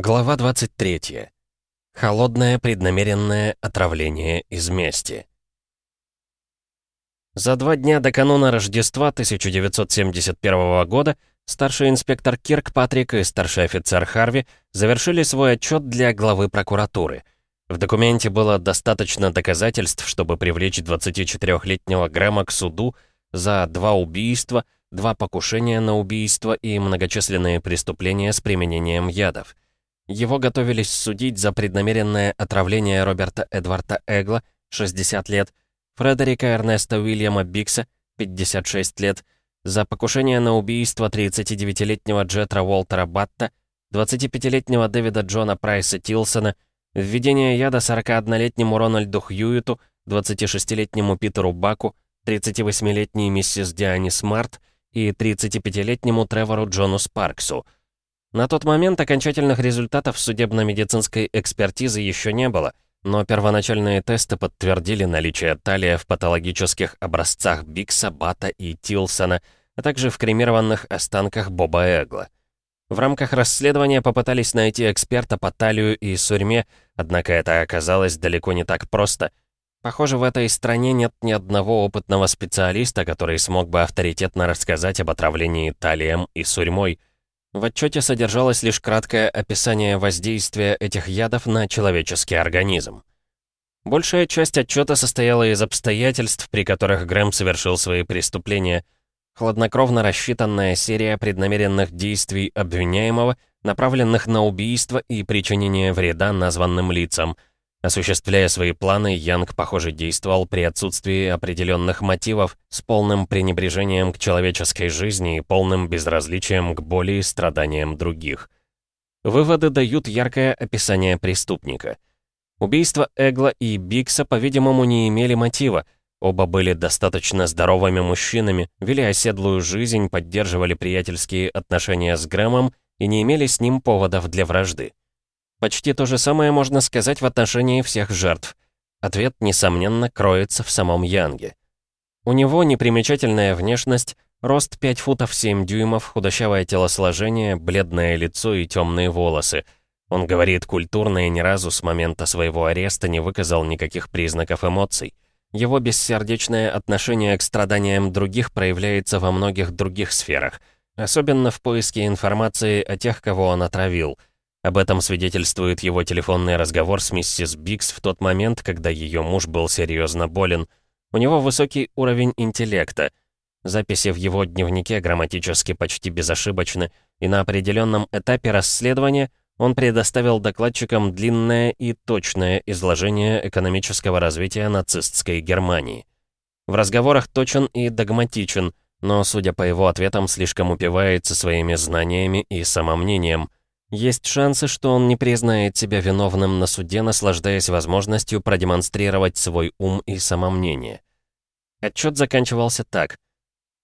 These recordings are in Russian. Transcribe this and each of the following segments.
Глава 23. Холодное преднамеренное отравление из мести. За два дня до кануна Рождества 1971 года старший инспектор Кирк Патрик и старший офицер Харви завершили свой отчет для главы прокуратуры. В документе было достаточно доказательств, чтобы привлечь 24-летнего Грэма к суду за два убийства, два покушения на убийство и многочисленные преступления с применением ядов. Его готовились судить за преднамеренное отравление Роберта Эдварда Эгла, 60 лет, Фредерика Эрнеста Уильяма Бикса, 56 лет, за покушение на убийство 39-летнего Джетра Уолтера Батта, 25-летнего Дэвида Джона Прайса Тилсона, введение яда 41-летнему Рональду Хьюиту, 26-летнему Питеру Баку, 38-летней миссис Диане Смарт и 35-летнему Тревору Джону Спарксу — на тот момент окончательных результатов судебно-медицинской экспертизы еще не было, но первоначальные тесты подтвердили наличие талия в патологических образцах Бикса, Бата и Тилсона, а также в кремированных останках Боба Эгла. В рамках расследования попытались найти эксперта по талию и сурьме, однако это оказалось далеко не так просто. Похоже, в этой стране нет ни одного опытного специалиста, который смог бы авторитетно рассказать об отравлении талием и сурьмой. В отчете содержалось лишь краткое описание воздействия этих ядов на человеческий организм. Большая часть отчета состояла из обстоятельств, при которых Грэм совершил свои преступления. Хладнокровно рассчитанная серия преднамеренных действий обвиняемого, направленных на убийство и причинение вреда названным лицам — Осуществляя свои планы, Янг, похоже, действовал при отсутствии определенных мотивов, с полным пренебрежением к человеческой жизни и полным безразличием к боли и страданиям других. Выводы дают яркое описание преступника. Убийства Эгла и Бикса, по-видимому, не имели мотива. Оба были достаточно здоровыми мужчинами, вели оседлую жизнь, поддерживали приятельские отношения с Грэмом и не имели с ним поводов для вражды. Почти то же самое можно сказать в отношении всех жертв. Ответ, несомненно, кроется в самом Янге. У него непримечательная внешность, рост 5 футов 7 дюймов, худощавое телосложение, бледное лицо и темные волосы. Он говорит культурно и ни разу с момента своего ареста не выказал никаких признаков эмоций. Его бессердечное отношение к страданиям других проявляется во многих других сферах, особенно в поиске информации о тех, кого он отравил — об этом свидетельствует его телефонный разговор с миссис Бикс в тот момент, когда ее муж был серьезно болен. У него высокий уровень интеллекта. Записи в его дневнике грамматически почти безошибочны, и на определенном этапе расследования он предоставил докладчикам длинное и точное изложение экономического развития нацистской Германии. В разговорах точен и догматичен, но, судя по его ответам, слишком упивается своими знаниями и самомнением – есть шансы, что он не признает себя виновным на суде, наслаждаясь возможностью продемонстрировать свой ум и самомнение. Отчет заканчивался так.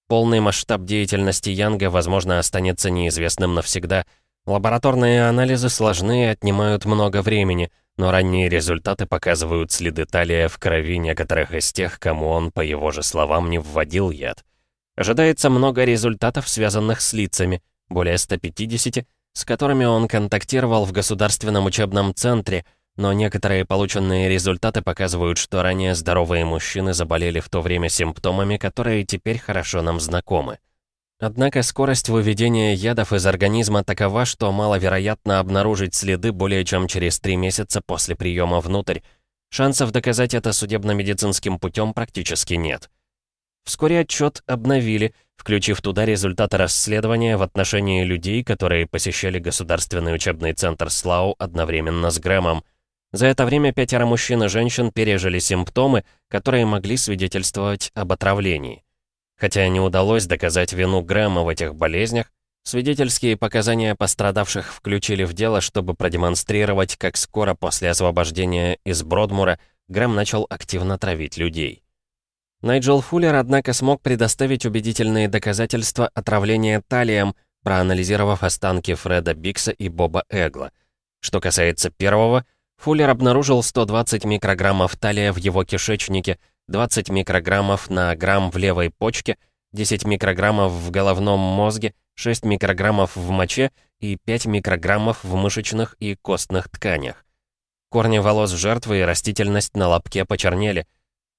Полный масштаб деятельности Янга, возможно, останется неизвестным навсегда. Лабораторные анализы сложны и отнимают много времени, но ранние результаты показывают следы талия в крови некоторых из тех, кому он, по его же словам, не вводил яд. Ожидается много результатов, связанных с лицами, более 150, с которыми он контактировал в Государственном учебном центре, но некоторые полученные результаты показывают, что ранее здоровые мужчины заболели в то время симптомами, которые теперь хорошо нам знакомы. Однако скорость выведения ядов из организма такова, что маловероятно обнаружить следы более чем через три месяца после приема внутрь. Шансов доказать это судебно-медицинским путем практически нет. Вскоре отчет обновили, включив туда результаты расследования в отношении людей, которые посещали Государственный учебный центр СЛАУ одновременно с Грэмом. За это время пятеро мужчин и женщин пережили симптомы, которые могли свидетельствовать об отравлении. Хотя не удалось доказать вину Грэма в этих болезнях, свидетельские показания пострадавших включили в дело, чтобы продемонстрировать, как скоро после освобождения из Бродмура Грэм начал активно травить людей. Найджел Фуллер, однако, смог предоставить убедительные доказательства отравления талием, проанализировав останки Фреда Бикса и Боба Эгла. Что касается первого, Фуллер обнаружил 120 микрограммов талия в его кишечнике, 20 микрограммов на грамм в левой почке, 10 микрограммов в головном мозге, 6 микрограммов в моче и 5 микрограммов в мышечных и костных тканях. Корни волос жертвы и растительность на лобке почернели.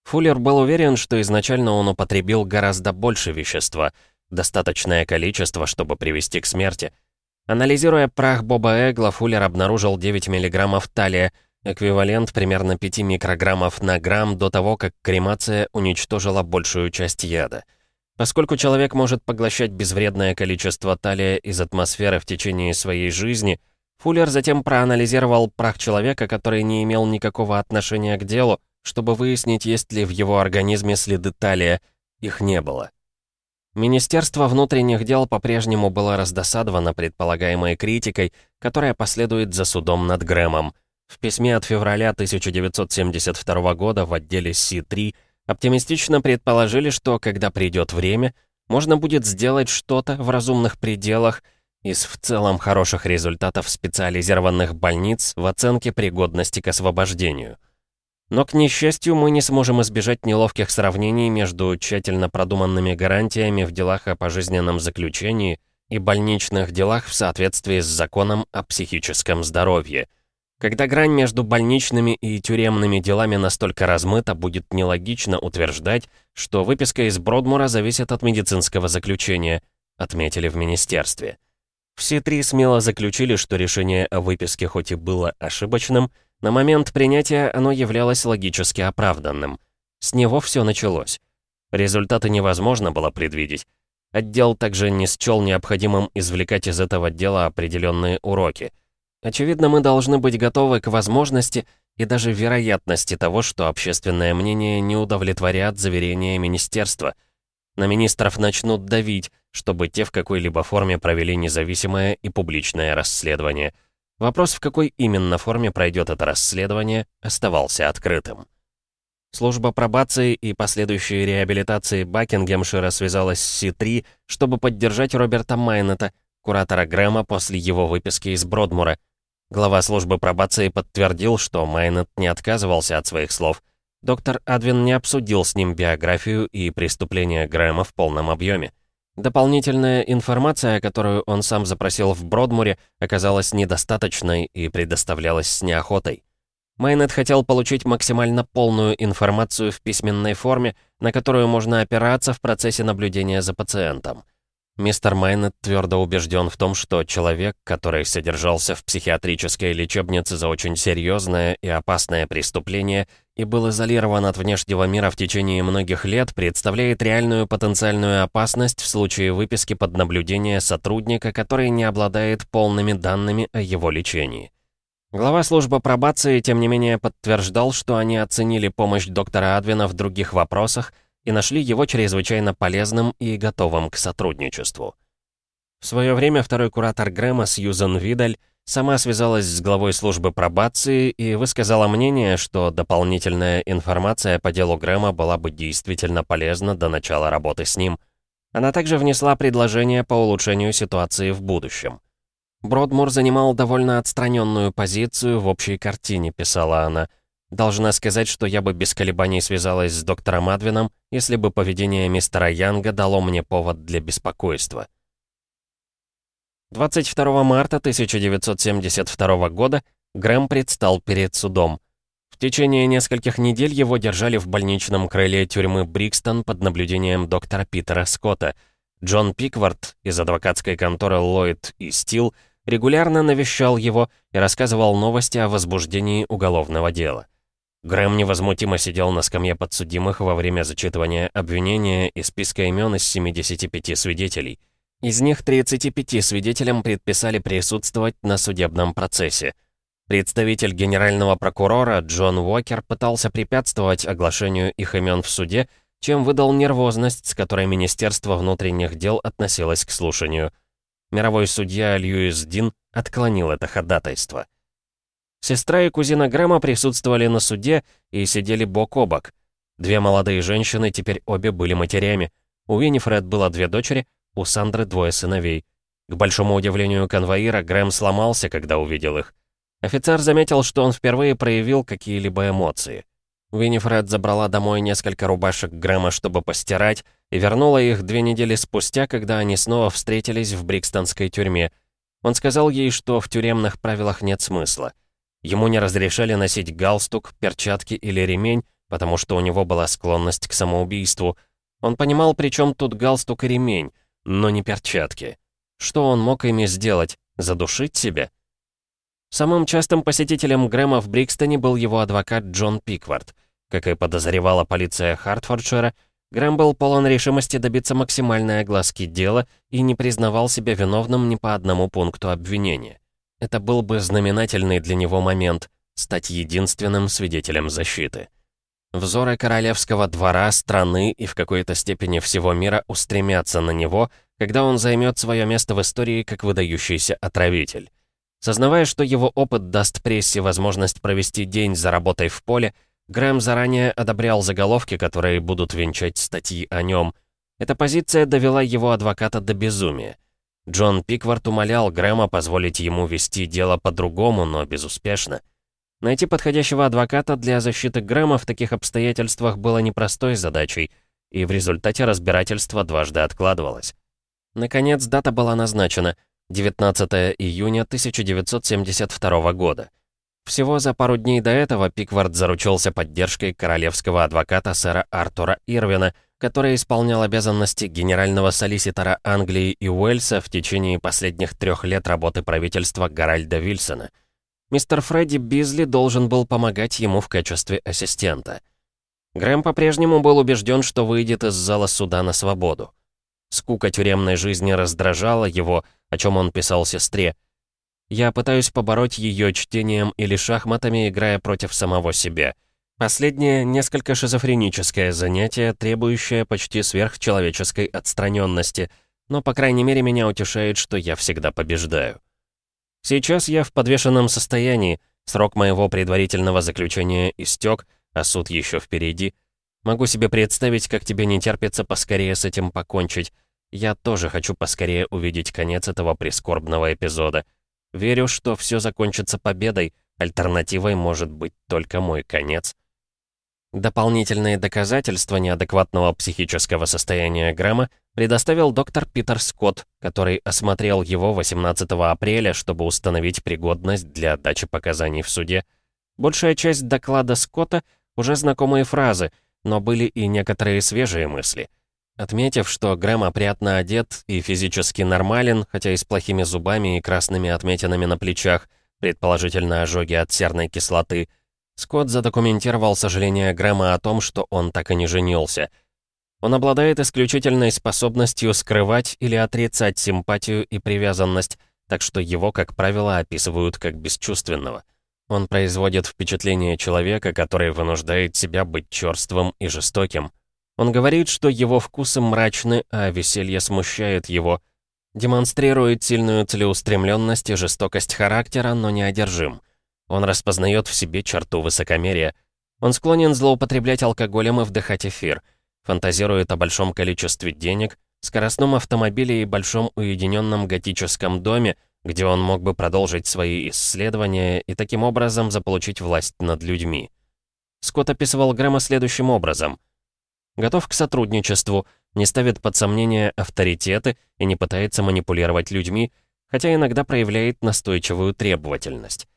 Фуллер был уверен, что изначально он употребил гораздо больше вещества, достаточное количество, чтобы привести к смерти. Анализируя прах Боба Эгла, Фуллер обнаружил 9 миллиграммов талия, эквивалент примерно 5 микрограммов на грамм до того, как кремация уничтожила большую часть яда. Поскольку человек может поглощать безвредное количество талия из атмосферы в течение своей жизни, Фуллер затем проанализировал прах человека, который не имел никакого отношения к делу, чтобы выяснить, есть ли в его организме следы талия. Их не было. Министерство внутренних дел по-прежнему было раздосадовано предполагаемой критикой, которая последует за судом над Грэмом. В письме от февраля 1972 года в отделе Си-3 оптимистично предположили, что, когда придет время, можно будет сделать что-то в разумных пределах из в целом хороших результатов специализированных больниц в оценке пригодности к освобождению. Но, к несчастью, мы не сможем избежать неловких сравнений между тщательно продуманными гарантиями в делах о пожизненном заключении и больничных делах в соответствии с законом о психическом здоровье. Когда грань между больничными и тюремными делами настолько размыта, будет нелогично утверждать, что выписка из Бродмура зависит от медицинского заключения, отметили в министерстве. Все три смело заключили, что решение о выписке хоть и было ошибочным, на момент принятия оно являлось логически оправданным. С него все началось. Результаты невозможно было предвидеть. Отдел также не счел необходимым извлекать из этого дела определенные уроки. Очевидно, мы должны быть готовы к возможности и даже вероятности того, что общественное мнение не удовлетворят заверения министерства. На министров начнут давить, чтобы те в какой-либо форме провели независимое и публичное расследование – Вопрос, в какой именно форме пройдет это расследование, оставался открытым. Служба пробации и последующей реабилитации Бакингемшира связалась с Си-3, чтобы поддержать Роберта Майнета, куратора Грэма, после его выписки из Бродмура. Глава службы пробации подтвердил, что Майнет не отказывался от своих слов. Доктор Адвин не обсудил с ним биографию и преступления Грэма в полном объеме. Дополнительная информация, которую он сам запросил в Бродмуре, оказалась недостаточной и предоставлялась с неохотой. Майнет хотел получить максимально полную информацию в письменной форме, на которую можно опираться в процессе наблюдения за пациентом. Мистер Майнет твердо убежден в том, что человек, который содержался в психиатрической лечебнице за очень серьезное и опасное преступление и был изолирован от внешнего мира в течение многих лет, представляет реальную потенциальную опасность в случае выписки под наблюдение сотрудника, который не обладает полными данными о его лечении. Глава службы пробации, тем не менее, подтверждал, что они оценили помощь доктора Адвина в других вопросах, и нашли его чрезвычайно полезным и готовым к сотрудничеству. В свое время второй куратор Грэма Сьюзен Видаль сама связалась с главой службы пробации и высказала мнение, что дополнительная информация по делу Грэма была бы действительно полезна до начала работы с ним. Она также внесла предложение по улучшению ситуации в будущем. Бродмур занимал довольно отстраненную позицию в общей картине, писала она, — Должна сказать, что я бы без колебаний связалась с доктором Адвином, если бы поведение мистера Янга дало мне повод для беспокойства. 22 марта 1972 года Грэм предстал перед судом. В течение нескольких недель его держали в больничном крыле тюрьмы Брикстон под наблюдением доктора Питера Скотта. Джон Пиквард из адвокатской конторы Ллойд и Стил регулярно навещал его и рассказывал новости о возбуждении уголовного дела. Грэм невозмутимо сидел на скамье подсудимых во время зачитывания обвинения и списка имен из 75 свидетелей. Из них 35 свидетелям предписали присутствовать на судебном процессе. Представитель генерального прокурора Джон Уокер пытался препятствовать оглашению их имен в суде, чем выдал нервозность, с которой Министерство внутренних дел относилось к слушанию. Мировой судья Льюис Дин отклонил это ходатайство. Сестра и кузина Грэма присутствовали на суде и сидели бок о бок. Две молодые женщины теперь обе были матерями. У Виннифред было две дочери, у Сандры двое сыновей. К большому удивлению конвоира, Грэм сломался, когда увидел их. Офицер заметил, что он впервые проявил какие-либо эмоции. Виннифред забрала домой несколько рубашек Грэма, чтобы постирать, и вернула их две недели спустя, когда они снова встретились в Брикстонской тюрьме — Он сказал ей, что в тюремных правилах нет смысла. Ему не разрешали носить галстук, перчатки или ремень, потому что у него была склонность к самоубийству. Он понимал, при чем тут галстук и ремень, но не перчатки. Что он мог ими сделать? Задушить себя? Самым частым посетителем Грэма в Брикстоне был его адвокат Джон Пиквард. Как и подозревала полиция Хартфордшира, Грэм был полон решимости добиться максимальной огласки дела и не признавал себя виновным ни по одному пункту обвинения. Это был бы знаменательный для него момент — стать единственным свидетелем защиты. Взоры королевского двора, страны и в какой-то степени всего мира устремятся на него, когда он займет свое место в истории как выдающийся отравитель. Сознавая, что его опыт даст прессе возможность провести день за работой в поле, Грэм заранее одобрял заголовки, которые будут венчать статьи о нем. Эта позиция довела его адвоката до безумия. Джон Пиквард умолял Грэма позволить ему вести дело по-другому, но безуспешно. Найти подходящего адвоката для защиты Грэма в таких обстоятельствах было непростой задачей, и в результате разбирательство дважды откладывалось. Наконец, дата была назначена — 19 июня 1972 года. Всего за пару дней до этого Пиквард заручился поддержкой королевского адвоката сэра Артура Ирвина, который исполнял обязанности генерального солиситора Англии и Уэльса в течение последних трех лет работы правительства Гарольда Вильсона. Мистер Фредди Бизли должен был помогать ему в качестве ассистента. Грэм по-прежнему был убежден, что выйдет из зала суда на свободу. Скука тюремной жизни раздражала его, о чем он писал сестре, я пытаюсь побороть ее чтением или шахматами, играя против самого себя. Последнее — несколько шизофреническое занятие, требующее почти сверхчеловеческой отстраненности, но, по крайней мере, меня утешает, что я всегда побеждаю. Сейчас я в подвешенном состоянии, срок моего предварительного заключения истек, а суд еще впереди. Могу себе представить, как тебе не терпится поскорее с этим покончить. Я тоже хочу поскорее увидеть конец этого прискорбного эпизода. Верю, что все закончится победой, альтернативой может быть только мой конец. Дополнительные доказательства неадекватного психического состояния Грэма предоставил доктор Питер Скотт, который осмотрел его 18 апреля, чтобы установить пригодность для отдачи показаний в суде. Большая часть доклада Скотта — уже знакомые фразы, но были и некоторые свежие мысли — Отметив, что Грэм опрятно одет и физически нормален, хотя и с плохими зубами и красными отметинами на плечах, предположительно ожоги от серной кислоты, Скотт задокументировал сожаление Грэма о том, что он так и не женился. Он обладает исключительной способностью скрывать или отрицать симпатию и привязанность, так что его, как правило, описывают как бесчувственного. Он производит впечатление человека, который вынуждает себя быть черствым и жестоким. Он говорит, что его вкусы мрачны, а веселье смущает его. Демонстрирует сильную целеустремленность и жестокость характера, но не одержим. Он распознает в себе черту высокомерия. Он склонен злоупотреблять алкоголем и вдыхать эфир. Фантазирует о большом количестве денег, скоростном автомобиле и большом уединенном готическом доме, где он мог бы продолжить свои исследования и таким образом заполучить власть над людьми. Скотт описывал Грэма следующим образом — готов к сотрудничеству, не ставит под сомнение авторитеты и не пытается манипулировать людьми, хотя иногда проявляет настойчивую требовательность.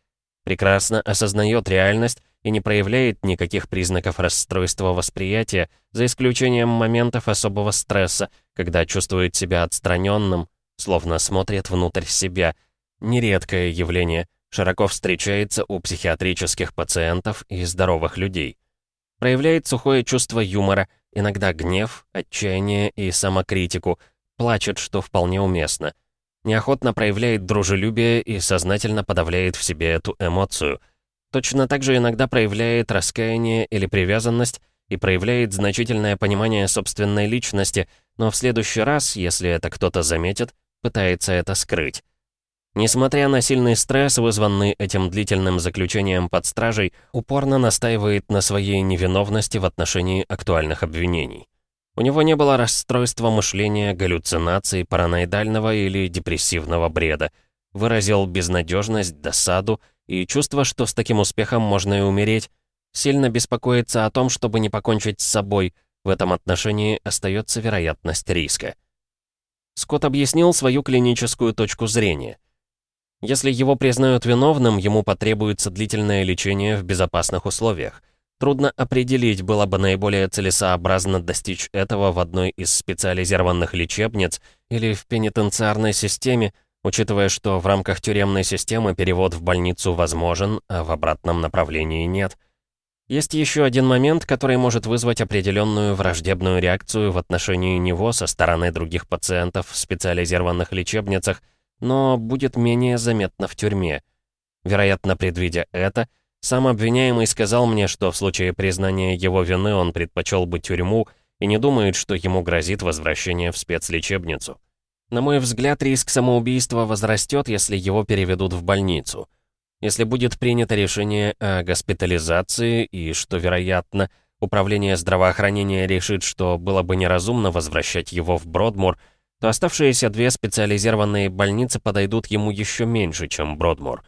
Прекрасно осознает реальность и не проявляет никаких признаков расстройства восприятия, за исключением моментов особого стресса, когда чувствует себя отстраненным, словно смотрит внутрь себя. Нередкое явление, широко встречается у психиатрических пациентов и здоровых людей. Проявляет сухое чувство юмора, иногда гнев, отчаяние и самокритику, плачет, что вполне уместно. Неохотно проявляет дружелюбие и сознательно подавляет в себе эту эмоцию. Точно так же иногда проявляет раскаяние или привязанность и проявляет значительное понимание собственной личности, но в следующий раз, если это кто-то заметит, пытается это скрыть. Несмотря на сильный стресс, вызванный этим длительным заключением под стражей, упорно настаивает на своей невиновности в отношении актуальных обвинений. У него не было расстройства мышления, галлюцинаций, параноидального или депрессивного бреда. Выразил безнадежность, досаду и чувство, что с таким успехом можно и умереть. Сильно беспокоится о том, чтобы не покончить с собой. В этом отношении остается вероятность риска. Скотт объяснил свою клиническую точку зрения – Если его признают виновным, ему потребуется длительное лечение в безопасных условиях. Трудно определить, было бы наиболее целесообразно достичь этого в одной из специализированных лечебниц или в пенитенциарной системе, учитывая, что в рамках тюремной системы перевод в больницу возможен, а в обратном направлении нет. Есть еще один момент, который может вызвать определенную враждебную реакцию в отношении него со стороны других пациентов в специализированных лечебницах, но будет менее заметно в тюрьме. Вероятно, предвидя это, сам обвиняемый сказал мне, что в случае признания его вины он предпочел бы тюрьму и не думает, что ему грозит возвращение в спецлечебницу. На мой взгляд, риск самоубийства возрастет, если его переведут в больницу. Если будет принято решение о госпитализации и, что вероятно, Управление здравоохранения решит, что было бы неразумно возвращать его в Бродмур, то оставшиеся две специализированные больницы подойдут ему еще меньше, чем Бродмур.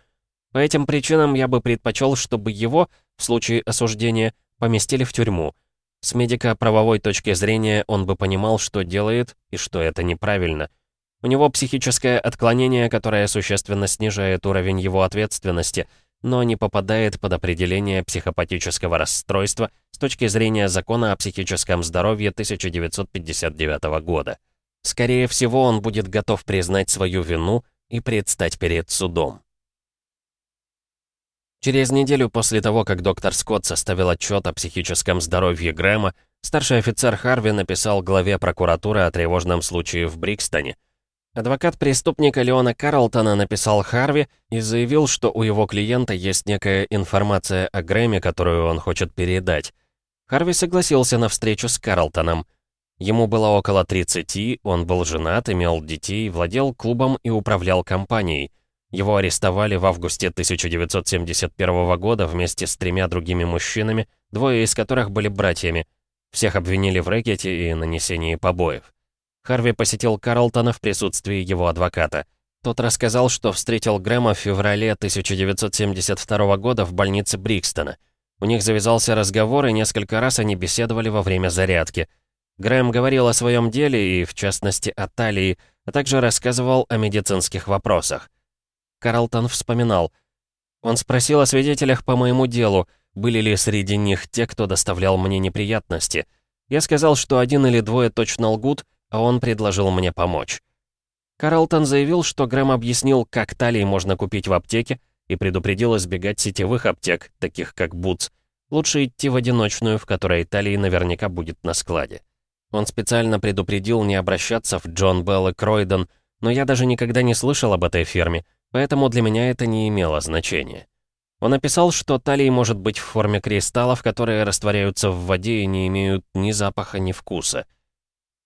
По этим причинам я бы предпочел, чтобы его, в случае осуждения, поместили в тюрьму. С медико-правовой точки зрения он бы понимал, что делает и что это неправильно. У него психическое отклонение, которое существенно снижает уровень его ответственности, но не попадает под определение психопатического расстройства с точки зрения закона о психическом здоровье 1959 года. Скорее всего, он будет готов признать свою вину и предстать перед судом. Через неделю после того, как доктор Скотт составил отчет о психическом здоровье Грэма, старший офицер Харви написал главе прокуратуры о тревожном случае в Брикстоне. Адвокат преступника Леона Карлтона написал Харви и заявил, что у его клиента есть некая информация о Грэме, которую он хочет передать. Харви согласился на встречу с Карлтоном. Ему было около 30, он был женат, имел детей, владел клубом и управлял компанией. Его арестовали в августе 1971 года вместе с тремя другими мужчинами, двое из которых были братьями. Всех обвинили в рэкете и нанесении побоев. Харви посетил Карлтона в присутствии его адвоката. Тот рассказал, что встретил Грэма в феврале 1972 года в больнице Брикстона. У них завязался разговор, и несколько раз они беседовали во время зарядки. Грэм говорил о своем деле и, в частности, о талии, а также рассказывал о медицинских вопросах. Карлтон вспоминал. Он спросил о свидетелях по моему делу, были ли среди них те, кто доставлял мне неприятности. Я сказал, что один или двое точно лгут, а он предложил мне помочь. Карлтон заявил, что Грэм объяснил, как талии можно купить в аптеке, и предупредил избегать сетевых аптек, таких как Бутс. Лучше идти в одиночную, в которой талии наверняка будет на складе. Он специально предупредил не обращаться в Джон Белл и Кройдон, но я даже никогда не слышал об этой фирме, поэтому для меня это не имело значения. Он описал, что талий может быть в форме кристаллов, которые растворяются в воде и не имеют ни запаха, ни вкуса.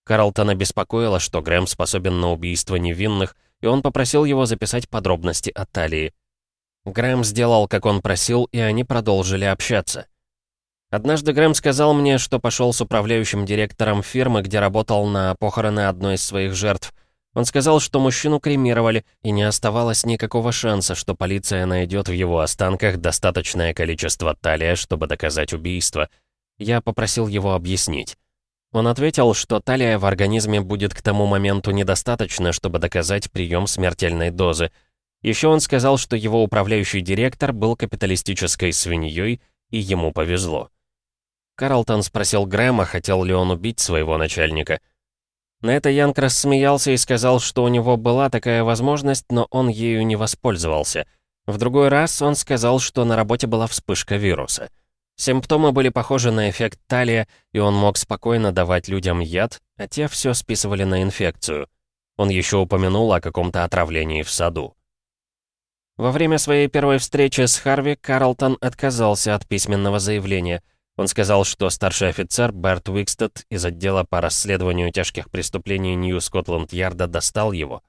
Карлтона беспокоило, что Грэм способен на убийство невинных, и он попросил его записать подробности о талии. Грэм сделал, как он просил, и они продолжили общаться. Однажды Грэм сказал мне, что пошел с управляющим директором фирмы, где работал на похороны одной из своих жертв — он сказал, что мужчину кремировали, и не оставалось никакого шанса, что полиция найдет в его останках достаточное количество талия, чтобы доказать убийство. Я попросил его объяснить. Он ответил, что талия в организме будет к тому моменту недостаточно, чтобы доказать прием смертельной дозы. Еще он сказал, что его управляющий директор был капиталистической свиньей, и ему повезло. Карлтон спросил Грэма, хотел ли он убить своего начальника — на это Янг рассмеялся и сказал, что у него была такая возможность, но он ею не воспользовался. В другой раз он сказал, что на работе была вспышка вируса. Симптомы были похожи на эффект талия, и он мог спокойно давать людям яд, а те все списывали на инфекцию. Он еще упомянул о каком-то отравлении в саду. Во время своей первой встречи с Харви Карлтон отказался от письменного заявления — он сказал, что старший офицер Берт Уикстед из отдела по расследованию тяжких преступлений Нью-Скотланд-Ярда достал его.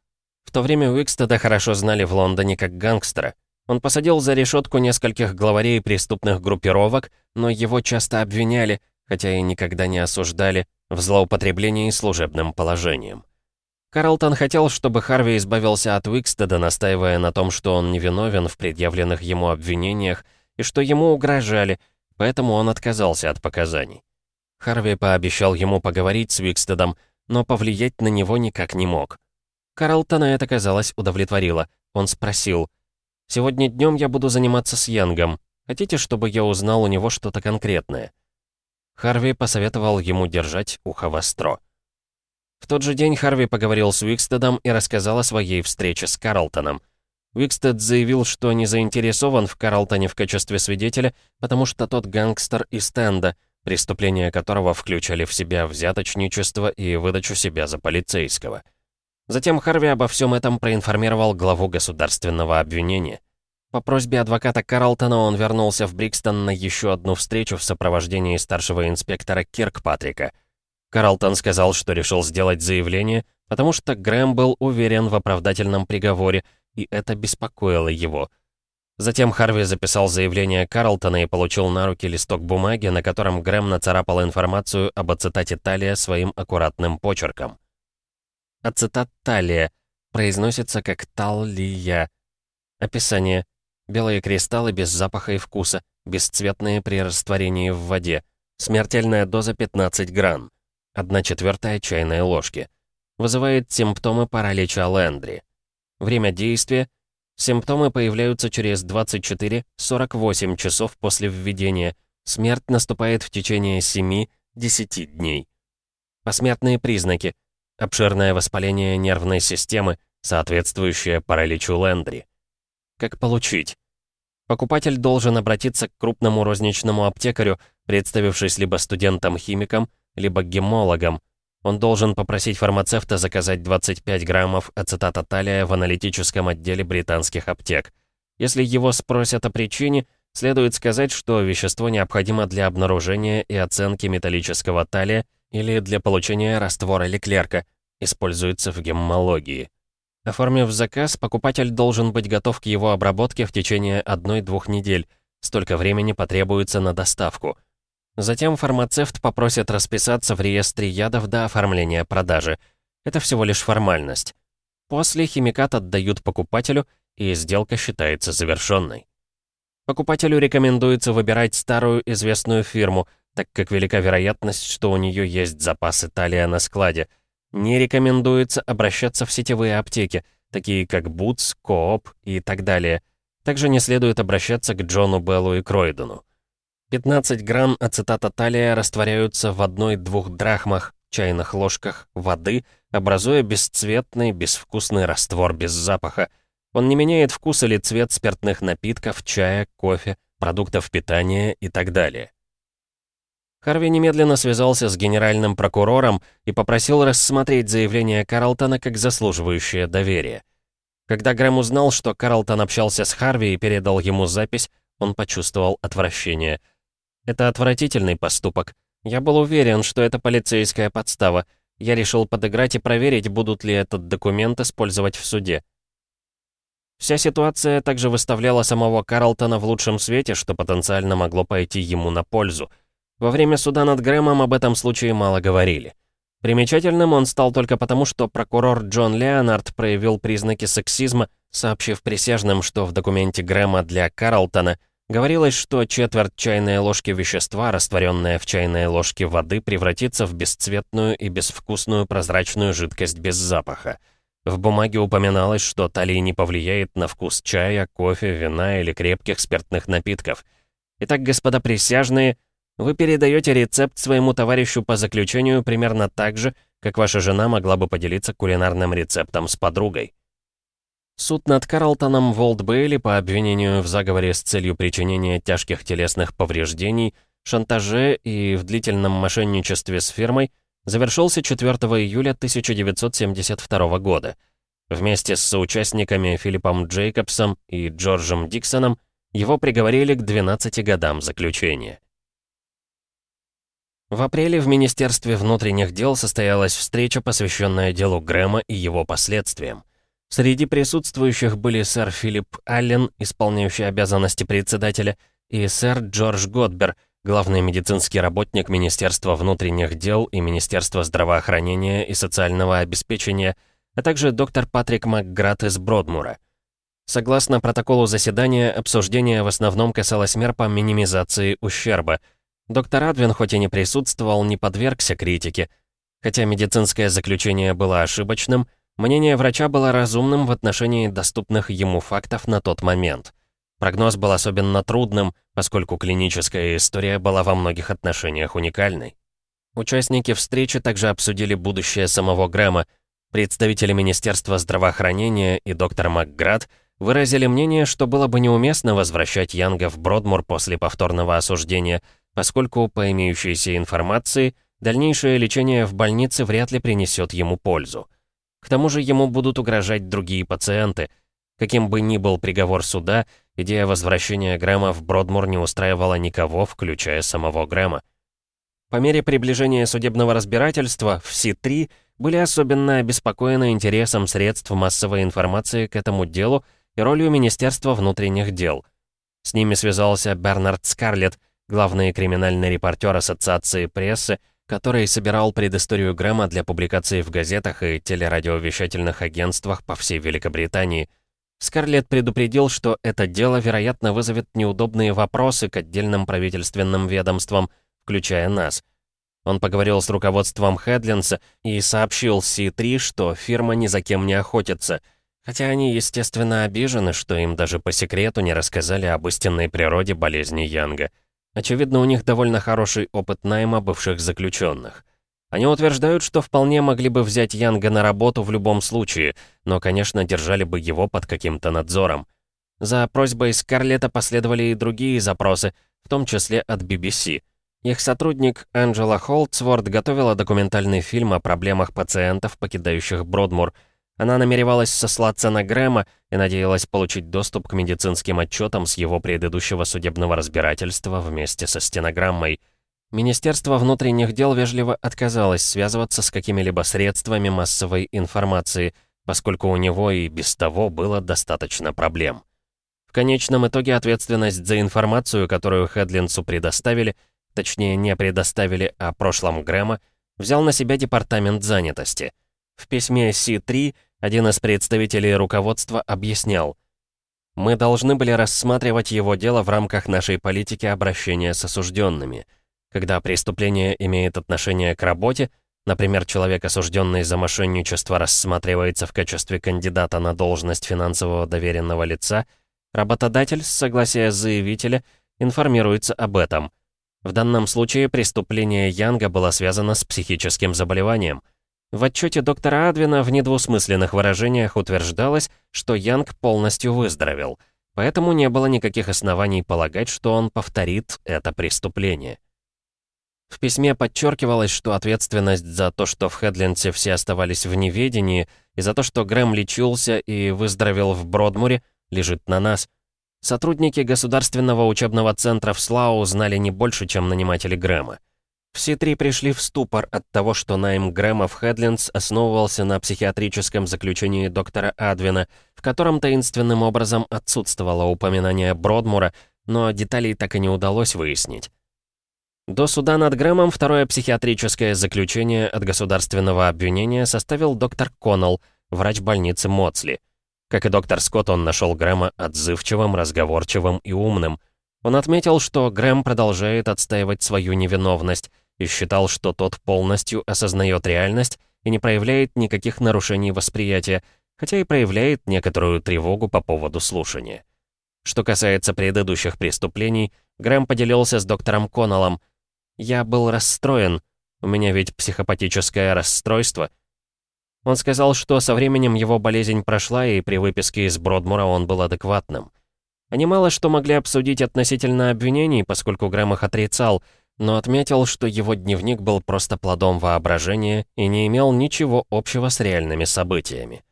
В то время Уикстеда хорошо знали в Лондоне как гангстера. Он посадил за решетку нескольких главарей преступных группировок, но его часто обвиняли, хотя и никогда не осуждали, в злоупотреблении служебным положением. Карлтон хотел, чтобы Харви избавился от Уикстеда, настаивая на том, что он невиновен в предъявленных ему обвинениях и что ему угрожали – поэтому он отказался от показаний. Харви пообещал ему поговорить с Викстедом, но повлиять на него никак не мог. Карлтона это, казалось, удовлетворило. он спросил, «Сегодня днем я буду заниматься с Янгом. Хотите, чтобы я узнал у него что-то конкретное?» Харви посоветовал ему держать ухо востро. В тот же день Харви поговорил с Уикстедом и рассказал о своей встрече с Карлтоном. Уикстед заявил, что не заинтересован в Карлтоне в качестве свидетеля, потому что тот гангстер из стенда, преступления которого включали в себя взяточничество и выдачу себя за полицейского. Затем Харви обо всем этом проинформировал главу государственного обвинения. По просьбе адвоката Карлтона он вернулся в Брикстон на еще одну встречу в сопровождении старшего инспектора Киркпатрика. Карлтон сказал, что решил сделать заявление, потому что Грэм был уверен в оправдательном приговоре, и это беспокоило его. Затем Харви записал заявление Карлтона и получил на руки листок бумаги, на котором Грэм нацарапал информацию об ацетате талия своим аккуратным почерком. Ацетат талия произносится как таллия. Описание. Белые кристаллы без запаха и вкуса, бесцветные при растворении в воде. Смертельная доза 15 грамм. 1 четвертая чайной ложки. Вызывает симптомы паралича Лэндри. Время действия. Симптомы появляются через 24-48 часов после введения. Смерть наступает в течение 7-10 дней. Посмертные признаки. Обширное воспаление нервной системы, соответствующее параличу Лэндри. Как получить? Покупатель должен обратиться к крупному розничному аптекарю, представившись либо студентом-химиком, либо гемологом. Он должен попросить фармацевта заказать 25 граммов ацетата талия в аналитическом отделе британских аптек. Если его спросят о причине, следует сказать, что вещество необходимо для обнаружения и оценки металлического талия или для получения раствора Леклерка, используется в геммологии. Оформив заказ, покупатель должен быть готов к его обработке в течение одной-двух недель. Столько времени потребуется на доставку. Затем фармацевт попросит расписаться в реестре ядов до оформления продажи. Это всего лишь формальность. После химикат отдают покупателю, и сделка считается завершенной. Покупателю рекомендуется выбирать старую известную фирму, так как велика вероятность, что у нее есть запасы талия на складе – не рекомендуется обращаться в сетевые аптеки, такие как Boots, Coop и так далее. Также не следует обращаться к Джону Беллу и Кройдену. 15 грамм ацетата талия растворяются в одной-двух драхмах, чайных ложках воды, образуя бесцветный, безвкусный раствор без запаха. Он не меняет вкус или цвет спиртных напитков, чая, кофе, продуктов питания и так далее. Харви немедленно связался с генеральным прокурором и попросил рассмотреть заявление Карлтона как заслуживающее доверия. Когда Грэм узнал, что Карлтон общался с Харви и передал ему запись, он почувствовал отвращение. Это отвратительный поступок. Я был уверен, что это полицейская подстава. Я решил подыграть и проверить, будут ли этот документ использовать в суде. Вся ситуация также выставляла самого Карлтона в лучшем свете, что потенциально могло пойти ему на пользу — во время суда над Грэмом об этом случае мало говорили. Примечательным он стал только потому, что прокурор Джон Леонард проявил признаки сексизма, сообщив присяжным, что в документе Грэма для Карлтона говорилось, что четверть чайной ложки вещества, растворенная в чайной ложке воды, превратится в бесцветную и безвкусную прозрачную жидкость без запаха. В бумаге упоминалось, что талий не повлияет на вкус чая, кофе, вина или крепких спиртных напитков. Итак, господа присяжные, вы передаете рецепт своему товарищу по заключению примерно так же, как ваша жена могла бы поделиться кулинарным рецептом с подругой. Суд над Карлтоном Волт Бейли по обвинению в заговоре с целью причинения тяжких телесных повреждений, шантаже и в длительном мошенничестве с фирмой завершился 4 июля 1972 года. Вместе с соучастниками Филиппом Джейкобсом и Джорджем Диксоном его приговорили к 12 годам заключения. В апреле в Министерстве внутренних дел состоялась встреча, посвященная делу Грэма и его последствиям. Среди присутствующих были сэр Филипп Аллен, исполняющий обязанности председателя, и сэр Джордж Годбер, главный медицинский работник Министерства внутренних дел и Министерства здравоохранения и социального обеспечения, а также доктор Патрик Макград из Бродмура. Согласно протоколу заседания, обсуждение в основном касалось мер по минимизации ущерба – Доктор Адвин, хоть и не присутствовал, не подвергся критике. Хотя медицинское заключение было ошибочным, Мнение врача было разумным в отношении доступных ему фактов на тот момент. Прогноз был особенно трудным, поскольку клиническая история была во многих отношениях уникальной. Участники встречи также обсудили будущее самого Грэма. Представители Министерства здравоохранения и доктор Макград выразили мнение, что было бы неуместно возвращать Янга в Бродмур после повторного осуждения, поскольку, по имеющейся информации, дальнейшее лечение в больнице вряд ли принесет ему пользу. К тому же ему будут угрожать другие пациенты. Каким бы ни был приговор суда, идея возвращения Грэма в Бродмур не устраивала никого, включая самого Грэма. По мере приближения судебного разбирательства в Си-3 были особенно обеспокоены интересом средств массовой информации к этому делу и ролью Министерства внутренних дел. С ними связался Бернард Скарлетт, главный криминальный репортер Ассоциации прессы, который собирал предысторию Грэма для публикации в газетах и телерадиовещательных агентствах по всей Великобритании. Скарлетт предупредил, что это дело, вероятно, вызовет неудобные вопросы к отдельным правительственным ведомствам – включая нас. Он поговорил с руководством Хедлинса и сообщил Си-3, что фирма ни за кем не охотится, хотя они, естественно, обижены, что им даже по секрету не рассказали об истинной природе болезни Янга. Очевидно, у них довольно хороший опыт найма бывших заключенных. Они утверждают, что вполне могли бы взять Янга на работу в любом случае, но, конечно, держали бы его под каким-то надзором. За просьбой Скарлета последовали и другие запросы, в том числе от BBC. Их сотрудник Анджела Холтсворд готовила документальный фильм о проблемах пациентов, покидающих Бродмур. Она намеревалась сослаться на Грэма и надеялась получить доступ к медицинским отчетам с его предыдущего судебного разбирательства вместе со стенограммой. Министерство внутренних дел вежливо отказалось связываться с какими-либо средствами массовой информации, поскольку у него и без того было достаточно проблем. В конечном итоге ответственность за информацию, которую Хедлинсу предоставили, точнее не предоставили о прошлом Грэма, взял на себя департамент занятости. В письме Си-3 один из представителей руководства объяснял, «Мы должны были рассматривать его дело в рамках нашей политики обращения с осужденными. Когда преступление имеет отношение к работе, например, человек, осужденный за мошенничество, рассматривается в качестве кандидата на должность финансового доверенного лица, работодатель с согласия заявителя информируется об этом – в данном случае преступление Янга было связано с психическим заболеванием. В отчете доктора Адвина в недвусмысленных выражениях утверждалось, что Янг полностью выздоровел, поэтому не было никаких оснований полагать, что он повторит это преступление. В письме подчеркивалось, что ответственность за то, что в Хедленсе все оставались в неведении, и за то, что Грэм лечился и выздоровел в Бродмуре, лежит на нас, Сотрудники Государственного учебного центра в Слау знали не больше, чем наниматели Грэма. Все три пришли в ступор от того, что найм Грэма Хедлинс основывался на психиатрическом заключении доктора Адвина, в котором таинственным образом отсутствовало упоминание Бродмура, но деталей так и не удалось выяснить. До суда над Грэмом второе психиатрическое заключение от государственного обвинения составил доктор Коннелл, врач больницы Моцли. Как и доктор Скотт, он нашел Грэма отзывчивым, разговорчивым и умным. Он отметил, что Грэм продолжает отстаивать свою невиновность и считал, что тот полностью осознает реальность и не проявляет никаких нарушений восприятия, хотя и проявляет некоторую тревогу по поводу слушания. Что касается предыдущих преступлений, Грэм поделился с доктором Коннеллом. «Я был расстроен. У меня ведь психопатическое расстройство». Он сказал, что со временем его болезнь прошла, и при выписке из Бродмура он был адекватным. Они мало что могли обсудить относительно обвинений, поскольку Грэм их отрицал, но отметил, что его дневник был просто плодом воображения и не имел ничего общего с реальными событиями.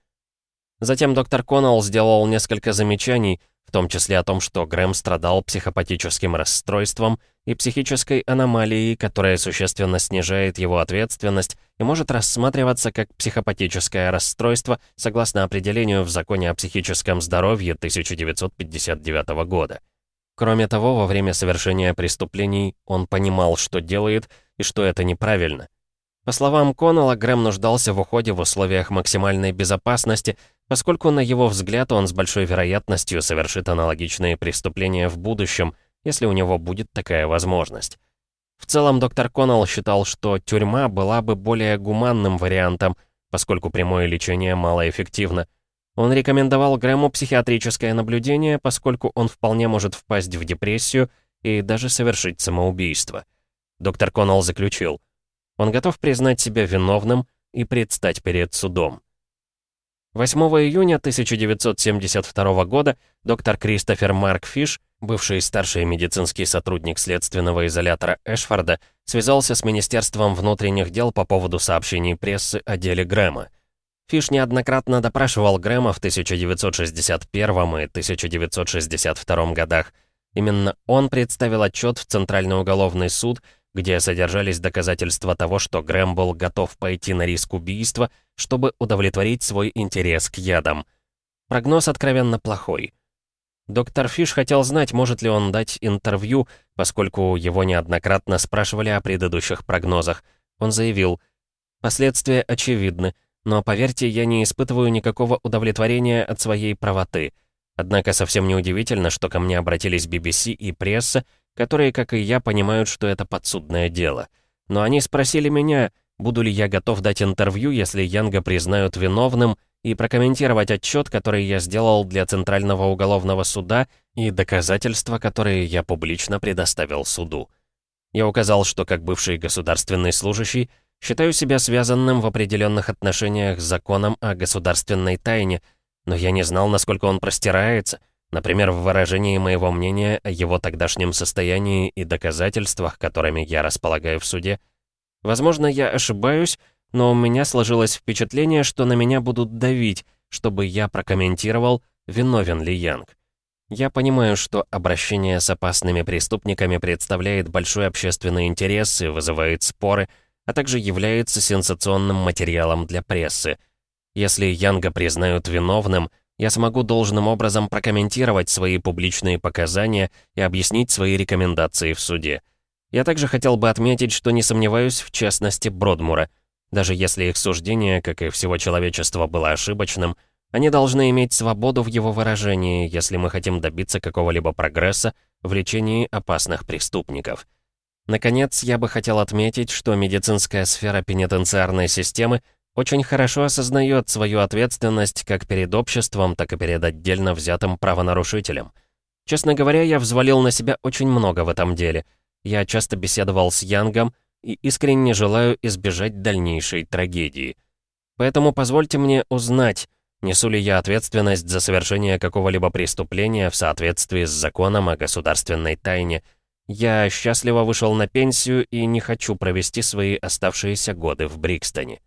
Затем доктор Коннелл сделал несколько замечаний, в том числе о том, что Грэм страдал психопатическим расстройством и психической аномалией, которая существенно снижает его ответственность и может рассматриваться как психопатическое расстройство согласно определению в Законе о психическом здоровье 1959 года. Кроме того, во время совершения преступлений он понимал, что делает и что это неправильно. По словам Коннелла, Грэм нуждался в уходе в условиях максимальной безопасности, поскольку, на его взгляд, он с большой вероятностью совершит аналогичные преступления в будущем, если у него будет такая возможность. В целом, доктор Коннелл считал, что тюрьма была бы более гуманным вариантом, поскольку прямое лечение малоэффективно. Он рекомендовал Грэму психиатрическое наблюдение, поскольку он вполне может впасть в депрессию и даже совершить самоубийство. Доктор Коннелл заключил, он готов признать себя виновным и предстать перед судом. 8 июня 1972 года доктор Кристофер Марк Фиш, бывший старший медицинский сотрудник следственного изолятора Эшфорда, связался с Министерством внутренних дел по поводу сообщений прессы о деле Грэма. Фиш неоднократно допрашивал Грэма в 1961 и 1962 годах. Именно он представил отчет в Центральный уголовный суд, где содержались доказательства того, что Грэм был готов пойти на риск убийства, чтобы удовлетворить свой интерес к ядам. Прогноз откровенно плохой. Доктор Фиш хотел знать, может ли он дать интервью, поскольку его неоднократно спрашивали о предыдущих прогнозах. Он заявил, «Последствия очевидны. Но, поверьте, я не испытываю никакого удовлетворения от своей правоты. Однако совсем неудивительно, что ко мне обратились BBC и пресса, которые, как и я, понимают, что это подсудное дело. Но они спросили меня, буду ли я готов дать интервью, если Янга признают виновным, и прокомментировать отчет, который я сделал для Центрального уголовного суда и доказательства, которые я публично предоставил суду. Я указал, что как бывший государственный служащий Считаю себя связанным в определенных отношениях с законом о государственной тайне, но я не знал, насколько он простирается, например, в выражении моего мнения о его тогдашнем состоянии и доказательствах, которыми я располагаю в суде. Возможно, я ошибаюсь, но у меня сложилось впечатление, что на меня будут давить, чтобы я прокомментировал, виновен ли Янг. Я понимаю, что обращение с опасными преступниками представляет большой общественный интерес и вызывает споры, а также является сенсационным материалом для прессы. Если Янга признают виновным, я смогу должным образом прокомментировать свои публичные показания и объяснить свои рекомендации в суде. Я также хотел бы отметить, что не сомневаюсь в честности Бродмура. Даже если их суждение, как и всего человечества, было ошибочным, они должны иметь свободу в его выражении, если мы хотим добиться какого-либо прогресса в лечении опасных преступников. Наконец, я бы хотел отметить, что медицинская сфера пенитенциарной системы очень хорошо осознает свою ответственность как перед обществом, так и перед отдельно взятым правонарушителем. Честно говоря, я взвалил на себя очень много в этом деле. Я часто беседовал с Янгом и искренне желаю избежать дальнейшей трагедии. Поэтому позвольте мне узнать, несу ли я ответственность за совершение какого-либо преступления в соответствии с законом о государственной тайне – я счастливо вышел на пенсию и не хочу провести свои оставшиеся годы в Брикстоне.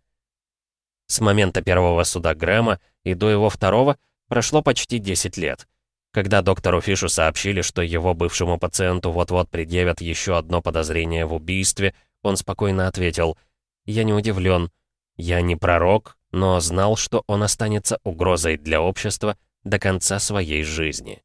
С момента первого суда Грэма и до его второго прошло почти 10 лет. Когда доктору Фишу сообщили, что его бывшему пациенту вот-вот предъявят еще одно подозрение в убийстве, он спокойно ответил, «Я не удивлен. Я не пророк, но знал, что он останется угрозой для общества до конца своей жизни».